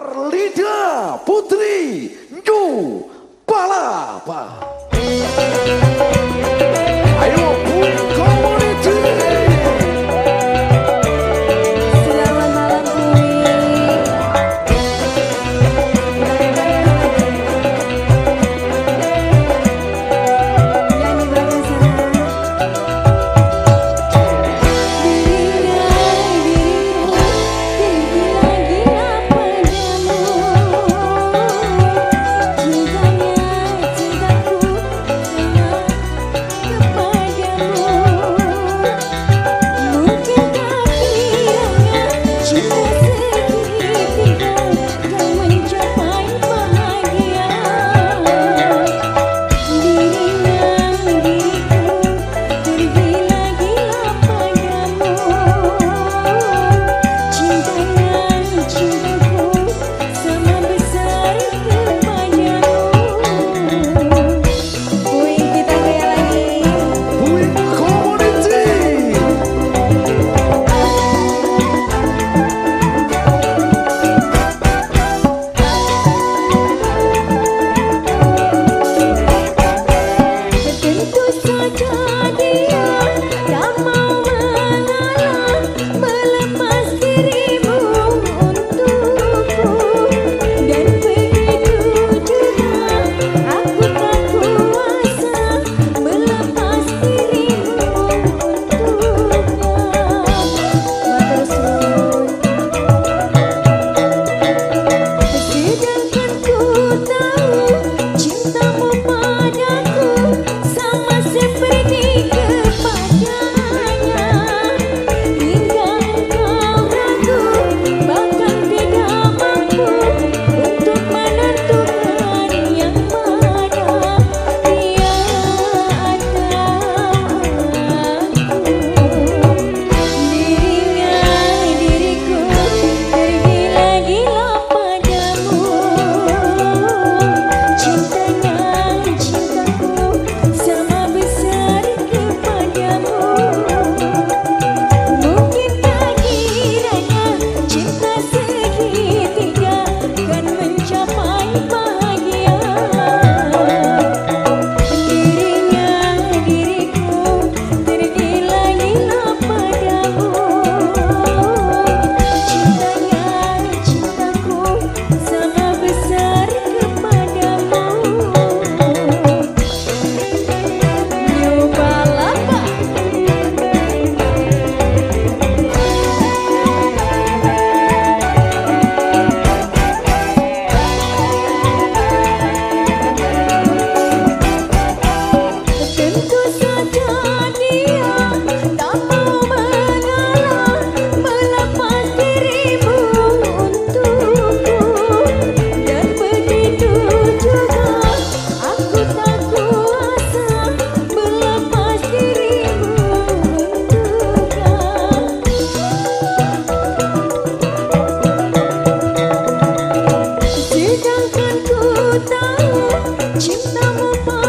Arlida Putri Nyu Palapa. होता oh